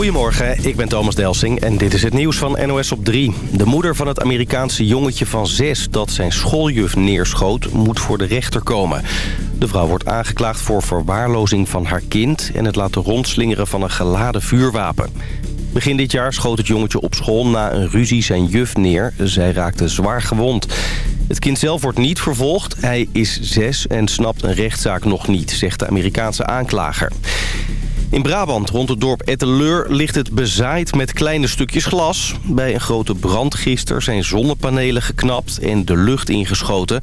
Goedemorgen, ik ben Thomas Delsing en dit is het nieuws van NOS op 3. De moeder van het Amerikaanse jongetje van 6 dat zijn schooljuf neerschoot... moet voor de rechter komen. De vrouw wordt aangeklaagd voor verwaarlozing van haar kind... en het laten rondslingeren van een geladen vuurwapen. Begin dit jaar schoot het jongetje op school na een ruzie zijn juf neer. Zij raakte zwaar gewond. Het kind zelf wordt niet vervolgd. Hij is zes en snapt een rechtszaak nog niet, zegt de Amerikaanse aanklager. In Brabant, rond het dorp Etteleur, ligt het bezaaid met kleine stukjes glas. Bij een grote brand gisteren zijn zonnepanelen geknapt en de lucht ingeschoten.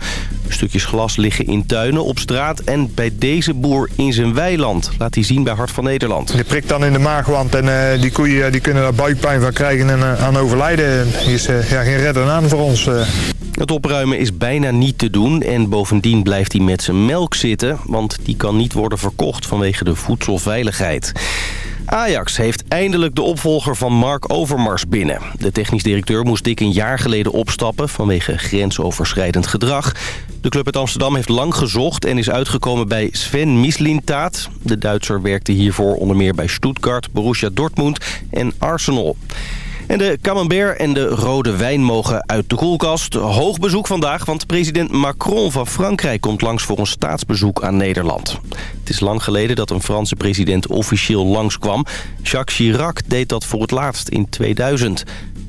Stukjes glas liggen in tuinen, op straat en bij deze boer in zijn weiland. Laat hij zien bij Hart van Nederland. Die prikt dan in de maagwand en uh, die koeien die kunnen daar buikpijn van krijgen en uh, aan overlijden. Die is uh, ja, geen redder aan voor ons. Het opruimen is bijna niet te doen en bovendien blijft hij met zijn melk zitten... want die kan niet worden verkocht vanwege de voedselveiligheid. Ajax heeft eindelijk de opvolger van Mark Overmars binnen. De technisch directeur moest dik een jaar geleden opstappen vanwege grensoverschrijdend gedrag. De club uit Amsterdam heeft lang gezocht en is uitgekomen bij Sven Mislintaat. De Duitser werkte hiervoor onder meer bij Stuttgart, Borussia Dortmund en Arsenal. En de camembert en de rode wijn mogen uit de koelkast. Hoog bezoek vandaag, want president Macron van Frankrijk komt langs voor een staatsbezoek aan Nederland. Het is lang geleden dat een Franse president officieel langskwam. Jacques Chirac deed dat voor het laatst in 2000.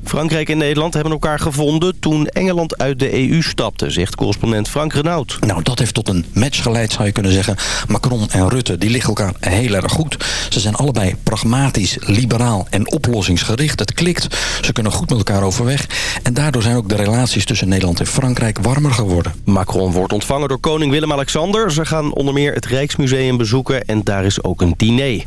Frankrijk en Nederland hebben elkaar gevonden toen Engeland uit de EU stapte, zegt correspondent Frank Renaud. Nou, dat heeft tot een match geleid, zou je kunnen zeggen. Macron en Rutte, die liggen elkaar heel erg goed. Ze zijn allebei pragmatisch, liberaal en oplossingsgericht. Het klikt, ze kunnen goed met elkaar overweg. En daardoor zijn ook de relaties tussen Nederland en Frankrijk warmer geworden. Macron wordt ontvangen door koning Willem-Alexander. Ze gaan onder meer het Rijksmuseum bezoeken en daar is ook een diner.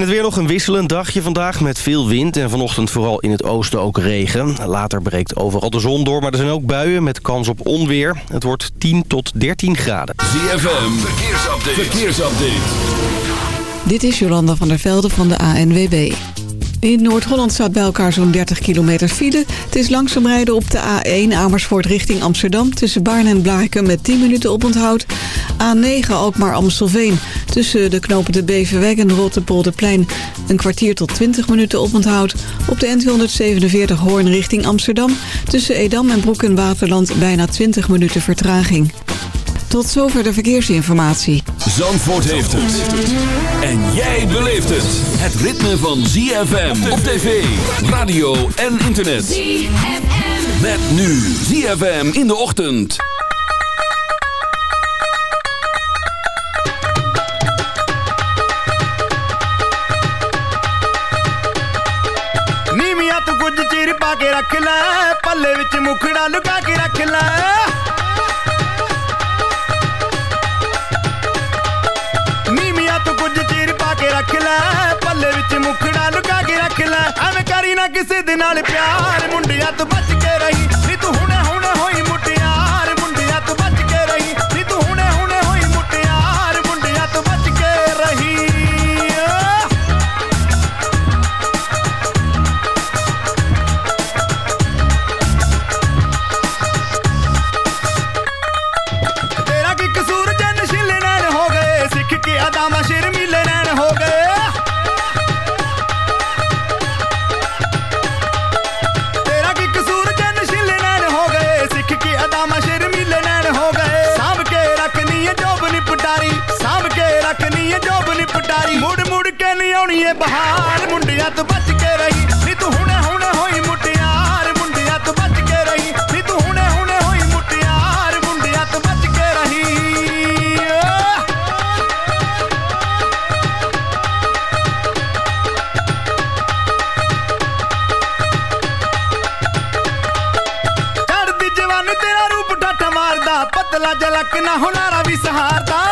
En het weer nog een wisselend dagje vandaag met veel wind en vanochtend vooral in het oosten ook regen. Later breekt overal de zon door, maar er zijn ook buien met kans op onweer. Het wordt 10 tot 13 graden. ZFM, verkeersupdate. verkeersupdate. Dit is Jolanda van der Velde van de ANWB. In Noord-Holland staat bij elkaar zo'n 30 kilometer file. Het is langzaam rijden op de A1 Amersfoort richting Amsterdam... tussen Baarn en Blaaken met 10 minuten oponthoud. A9 Alkmaar-Amstelveen tussen de knopen de Beverweg en Rotterpolderplein... een kwartier tot 20 minuten oponthoud. Op de N247 Hoorn richting Amsterdam... tussen Edam en Broek en Waterland bijna 20 minuten vertraging. Tot zover de verkeersinformatie. Zandvoort heeft het. En jij beleeft het. Het ritme van ZFM op tv, radio en internet. ZFM. Met nu ZFM in de ochtend. ਨੀਵੀਆਂ ਤੂੰ ਕੁਝ ਚਿਰ ਪਾ ਕੇ ਰੱਖ ਲੈ ਪੱਲੇ ਵਿੱਚ ਮੁਖੜਾ ਲੁਕਾ ਕੇ ਰੱਖ ਲੈ ਕਿਸੇ ਦੇ ਨਾਲ ਪਿਆਰ ਮੁੰਡਿਆਂ ਤੋਂ ਬਚ ਕੇ ਰਹੀ ਬਹਾਰ ਮੁੰਡਿਆਂ ਤੋਂ ਬਚ ਕੇ ਰਹੀ ਨੀ ਤੂੰ ਹੁਣੇ ਹੁਣੇ ਹੋਈ ਮੁਟਿਆਰ ਮੁੰਡਿਆਂ ਤੋਂ ਬਚ ਕੇ ਰਹੀ ਨੀ ਤੂੰ ਹੁਣੇ ਹੁਣੇ ਹੋਈ ਮੁਟਿਆਰ ਮੁੰਡਿਆਂ ਤੋਂ ਬਚ ਕੇ ਰਹੀ ਚੜਦੀ ਜਵਾਨੀ ਤੇਰਾ ਰੂਪ ਠਾਠਾ ਮਾਰਦਾ ਪਤਲਾ ਜਲਕ ਨਾ ਹੁਨਾਰਾ ਵੀ ਸਹਾਰਦਾ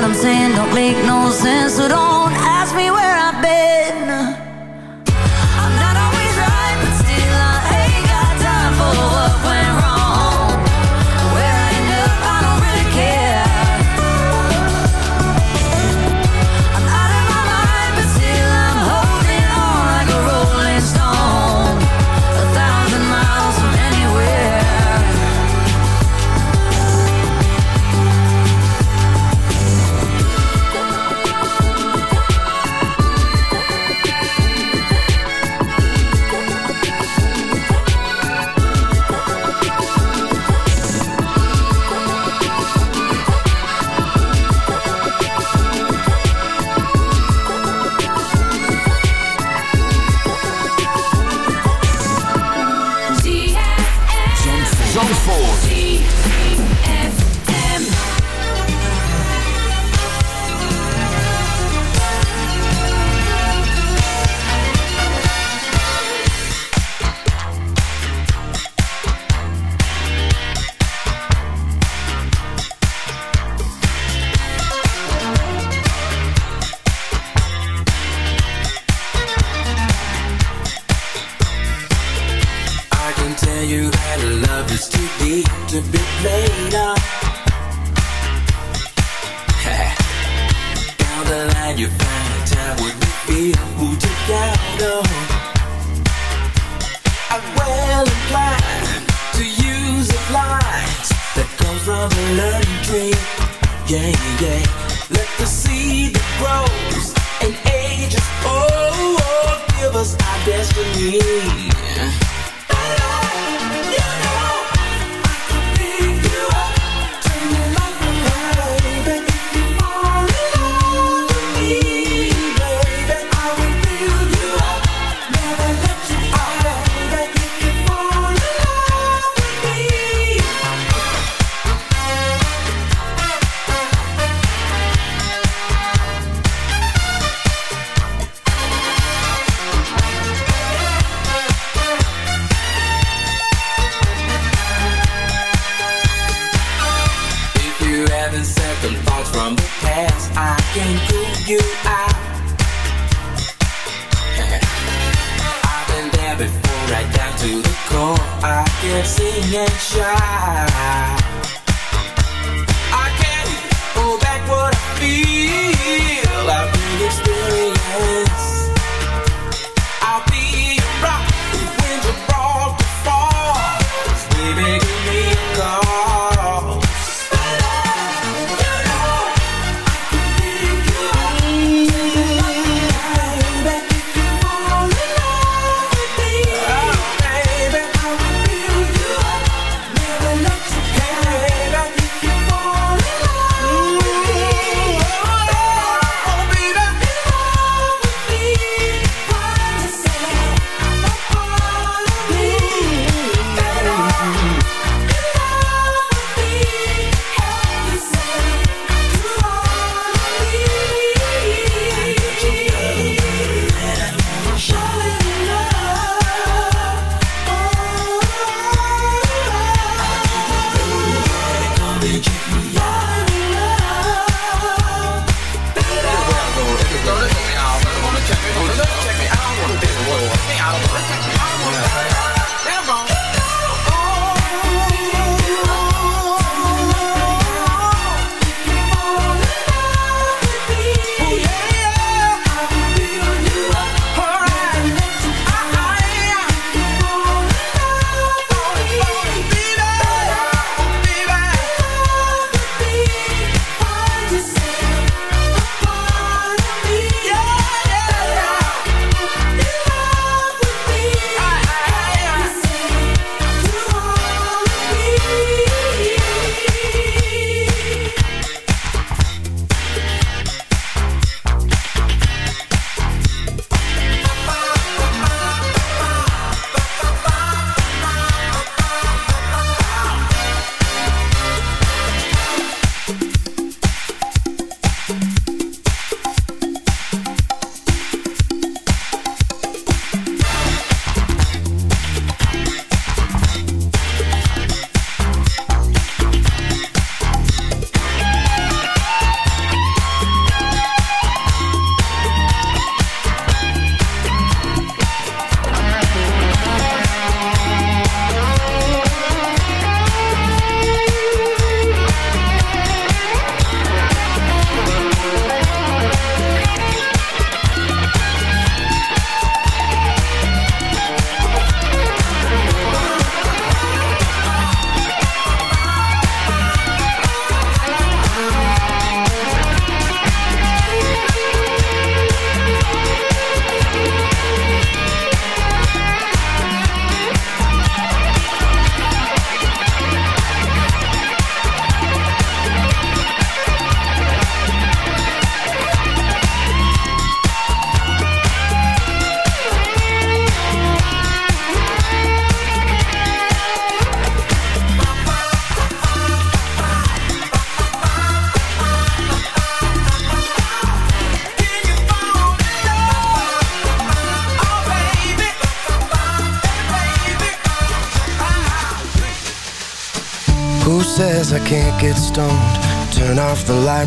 What I'm saying. Don't make no sense, so don't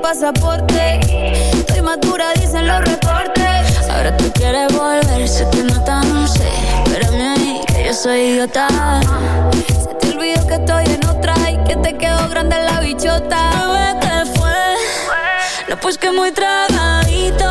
pasaporte. Estoy madura, dicen los reportes. Ahora tú quieres volver, se te nota, no sé. Espérame ahí, que yo soy idiota. Se te olvidó que estoy en otra y que te quedó grande la bichota. Bebé, ¿qué fue? No, pues que muy tragadito.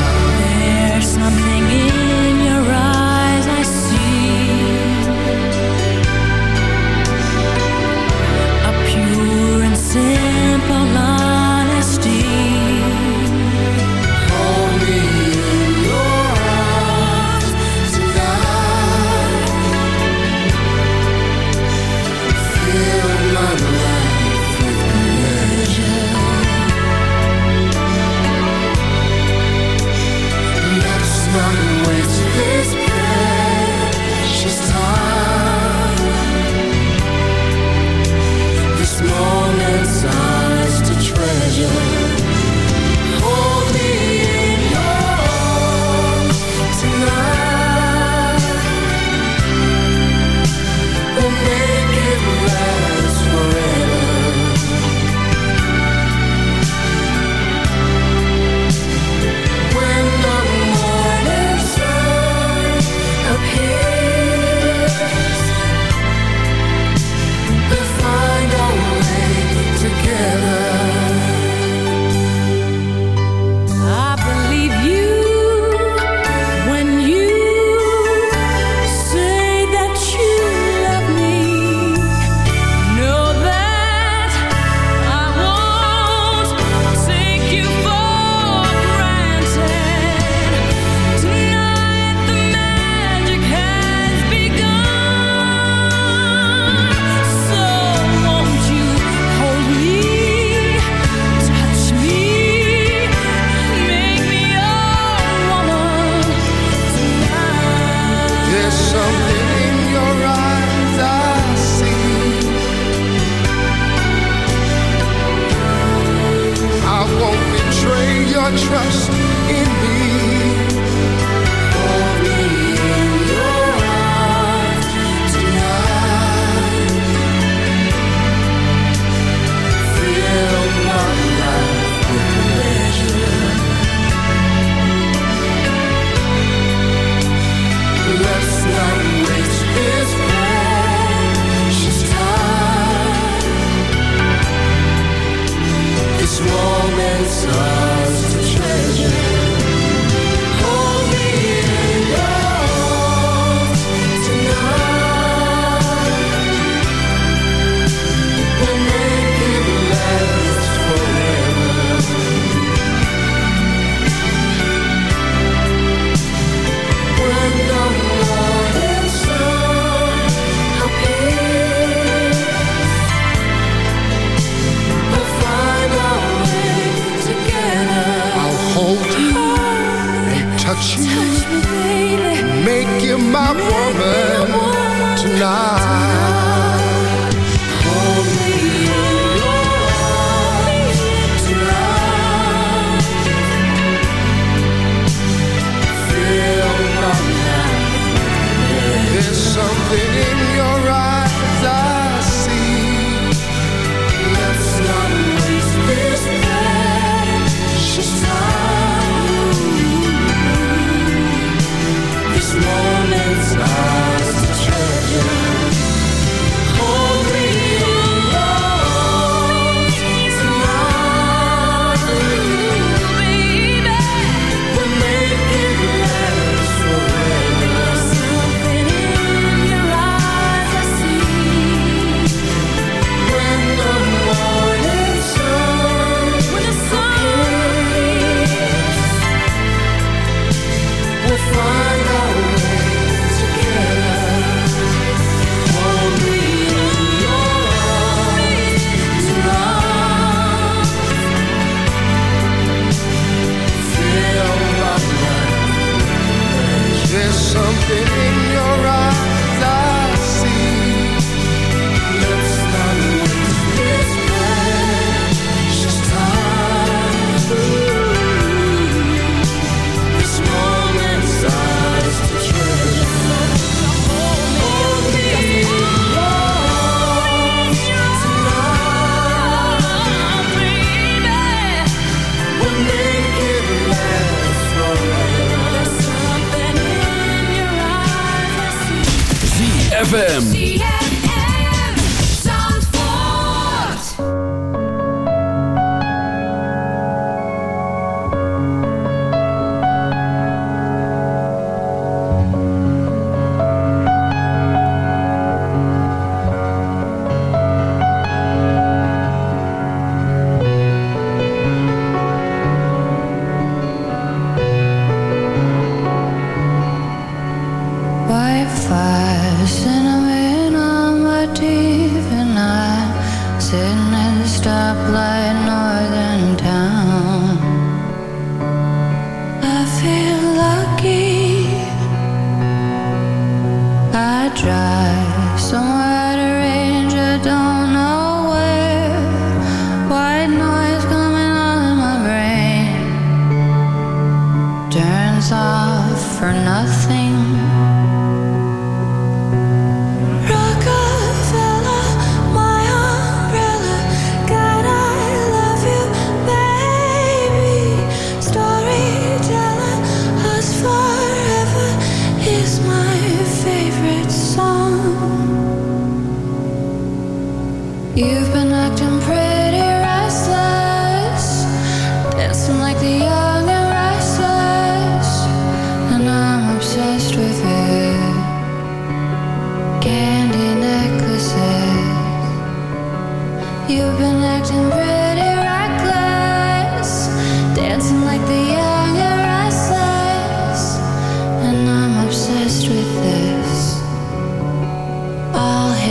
ZFM.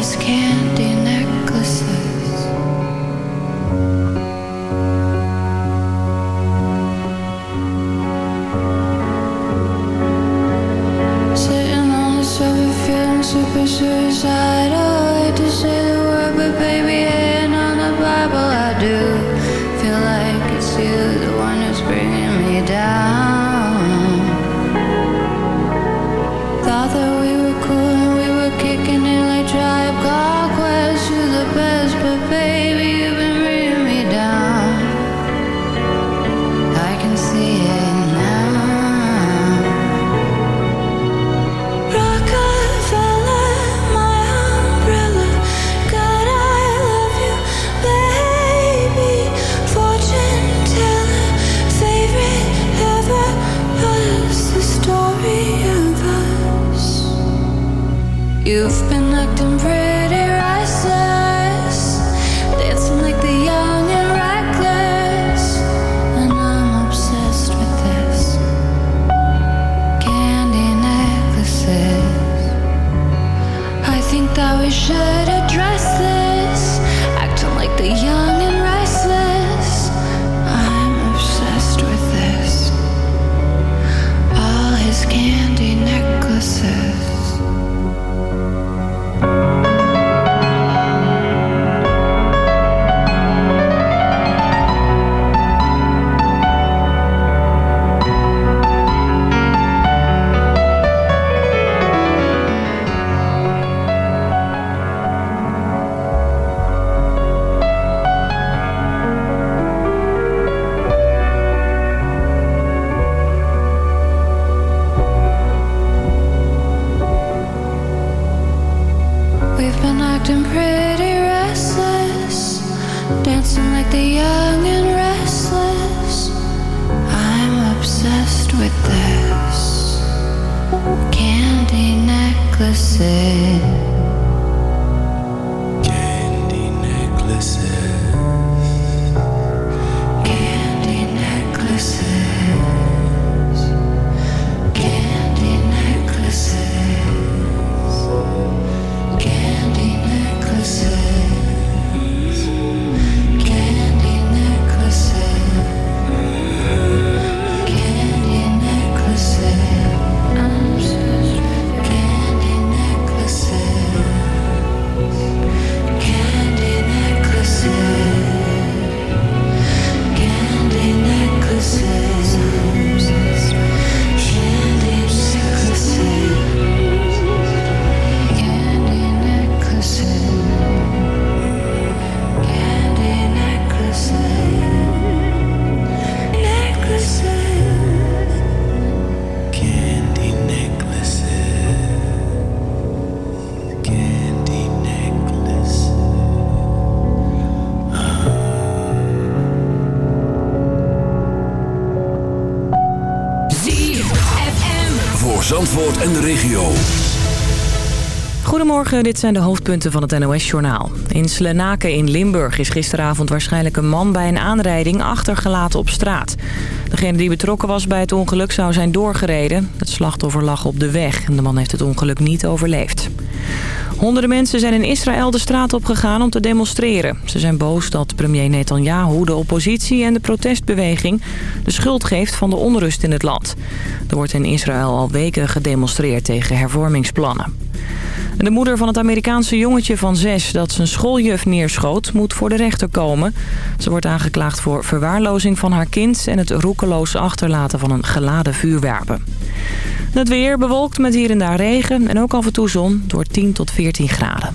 just can't Dit zijn de hoofdpunten van het NOS-journaal. In Slenaken in Limburg is gisteravond waarschijnlijk een man bij een aanrijding achtergelaten op straat. Degene die betrokken was bij het ongeluk zou zijn doorgereden. Het slachtoffer lag op de weg en de man heeft het ongeluk niet overleefd. Honderden mensen zijn in Israël de straat op gegaan om te demonstreren. Ze zijn boos dat premier Netanyahu de oppositie en de protestbeweging de schuld geeft van de onrust in het land. Er wordt in Israël al weken gedemonstreerd tegen hervormingsplannen. De moeder van het Amerikaanse jongetje van zes dat zijn schooljuf neerschoot... moet voor de rechter komen. Ze wordt aangeklaagd voor verwaarlozing van haar kind... en het roekeloos achterlaten van een geladen vuurwapen. Het weer bewolkt met hier en daar regen en ook af en toe zon door 10 tot 14 graden.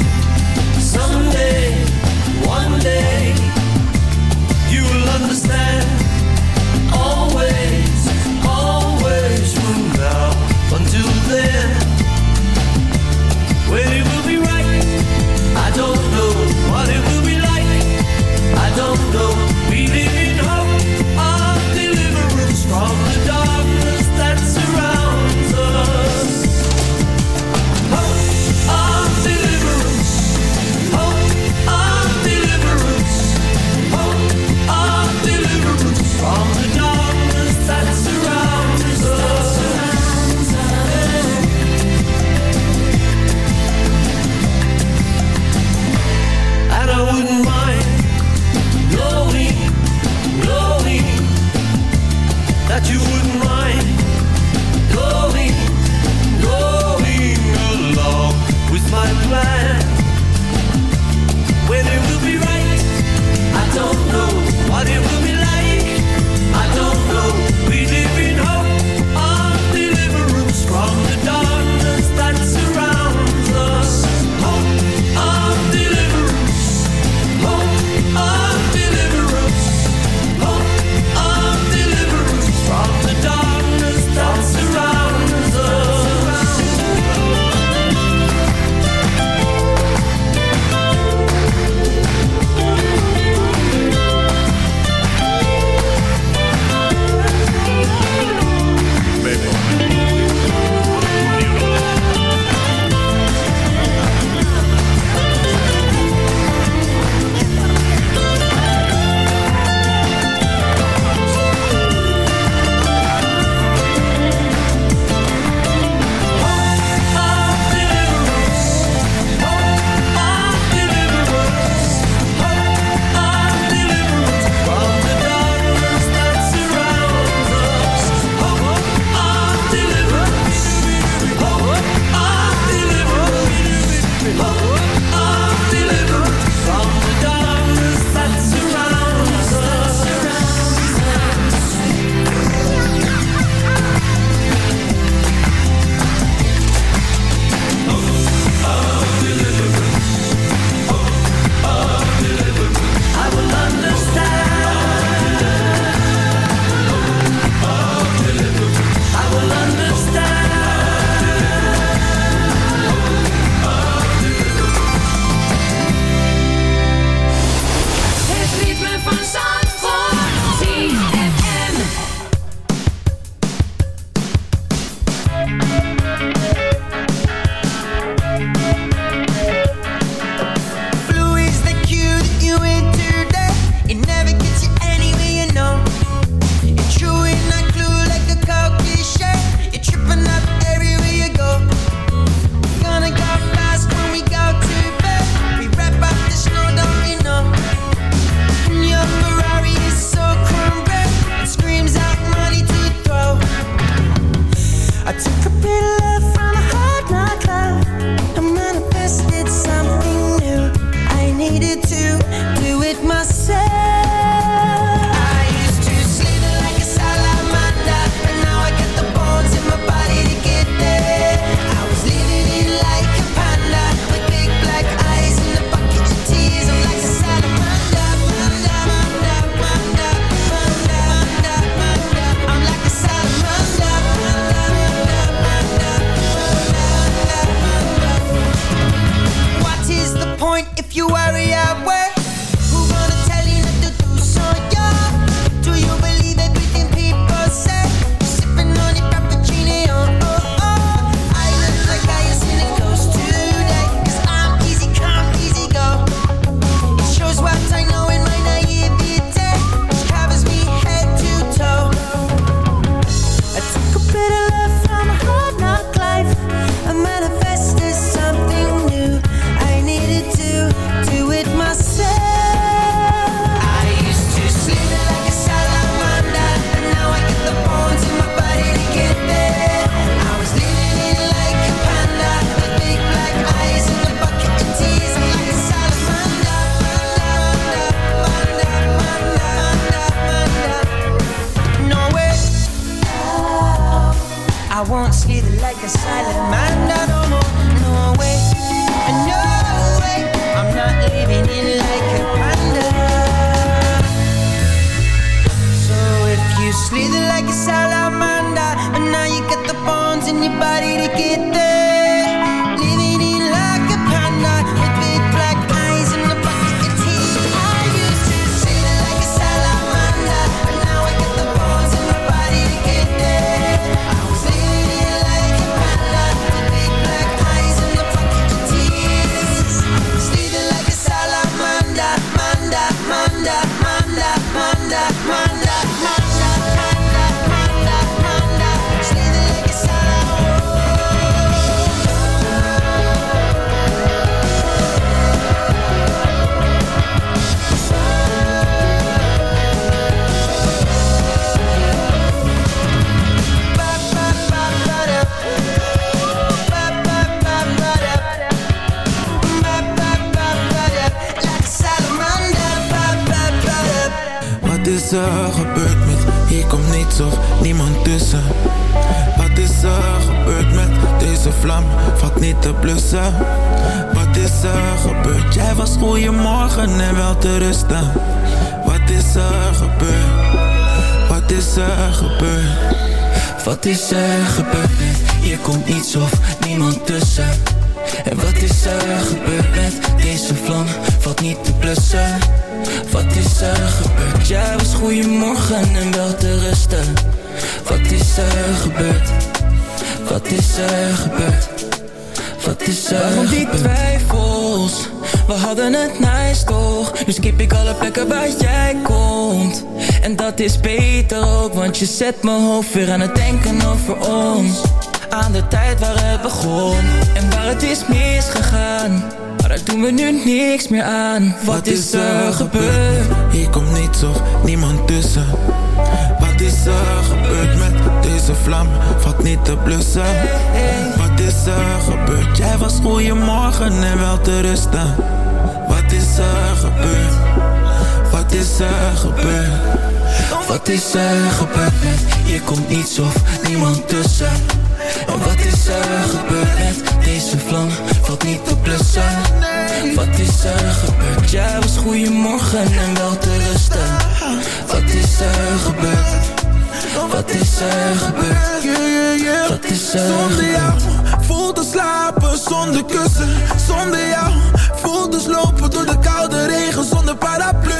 is er gebeurd met? Hier komt niets of niemand tussen. En wat is er gebeurd met Deze vlam? Valt niet te blussen. Wat is er gebeurd? Jij was goeiemorgen en wel te rusten. Wat is er gebeurd? Wat is er gebeurd? Wat is er Waarom die gebeurd? twijfels? We hadden het nice toch? Nu skip ik alle plekken waar jij komt. En dat is beter ook Want je zet mijn hoofd weer aan het denken over ons. Aan de tijd waar het begon En waar het is misgegaan. Maar daar doen we nu niks meer aan. Wat is er gebeurd? Hier komt niets of niemand tussen. Wat is er gebeurd met deze vlam? Valt niet te blussen. Wat is er gebeurd? Jij was goeiemorgen en wel te rusten. Wat is er gebeurd? Wat is er gebeurd Wat is er gebeurd? Met Hier komt niets of niemand tussen. En wat is er gebeurd? Met Deze vlam valt niet te blussen. Wat is er gebeurd? Jij was goeiemorgen en wel te rusten. Wat is er gebeurd? Wat is er gebeurd? Wat is er Zonder jou gebeurd voel te slapen zonder kussen. Zonder jou voel dus lopen door de koude regen zonder paraplu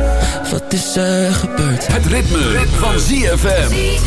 Wat is er gebeurd Het ritme, van ZFM.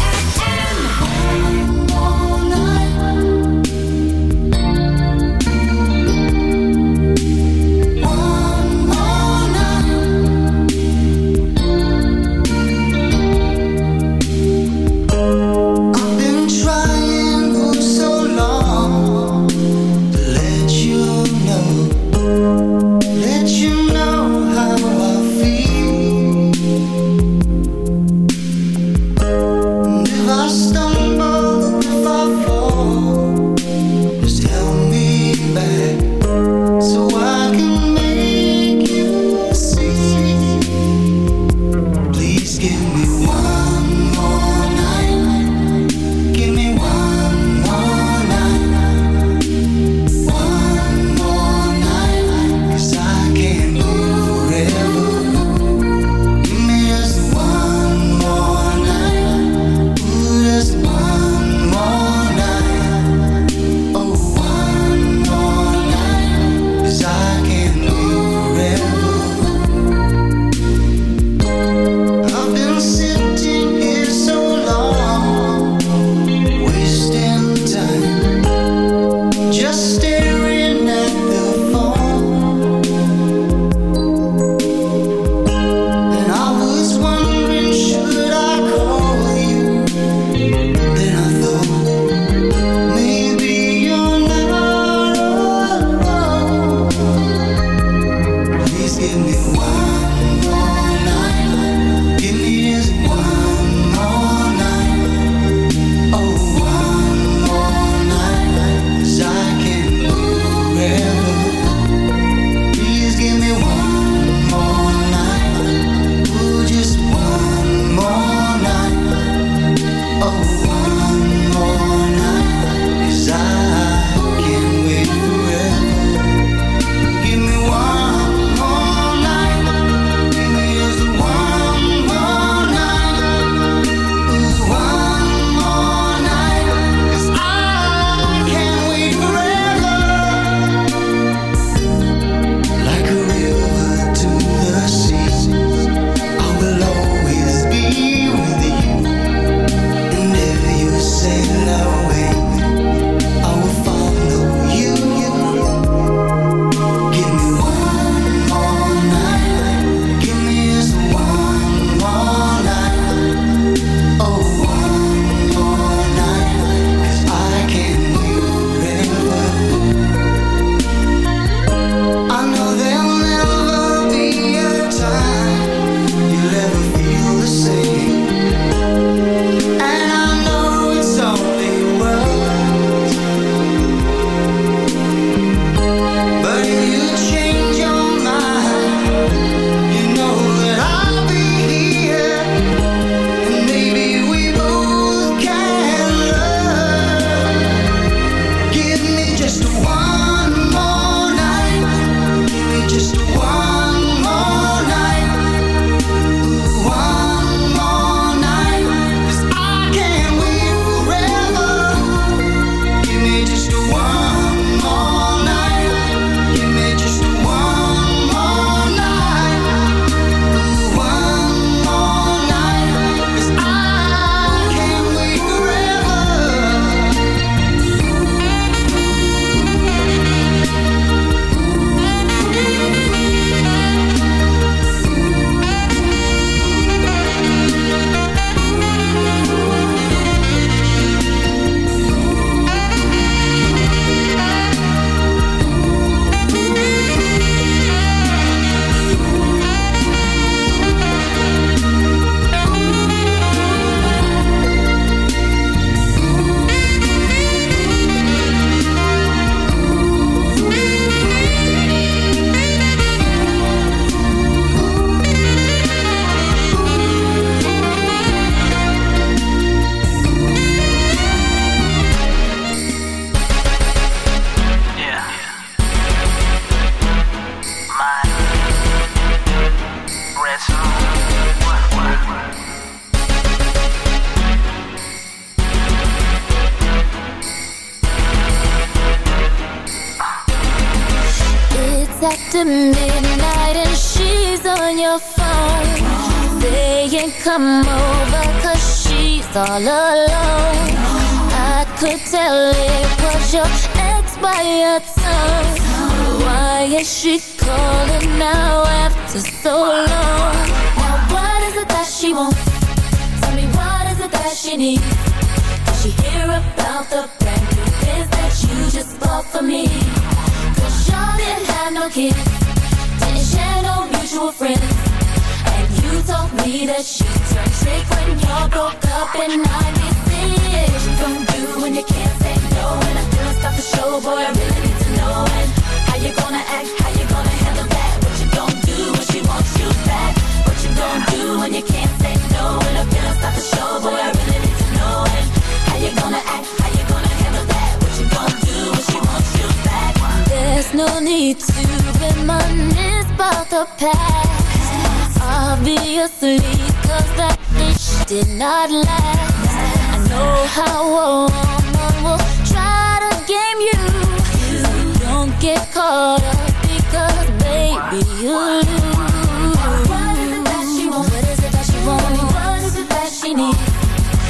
need.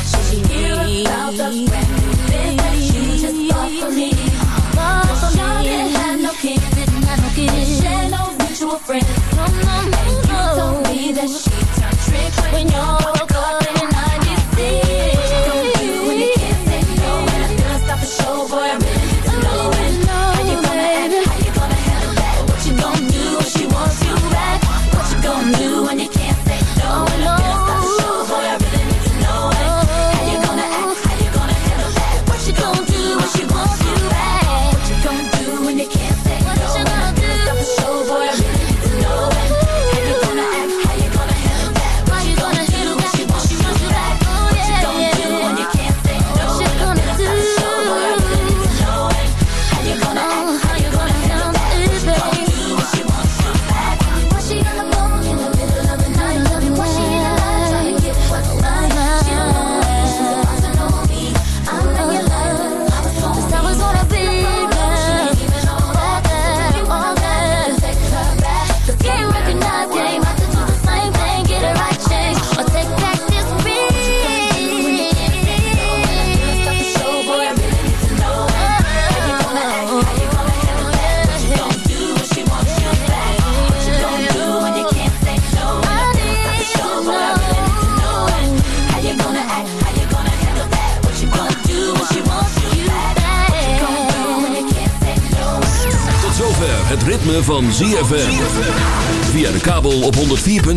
Should about the brand that you just bought for me? Bought for me. Shawty had no kids, didn't no kids, no mutual friends.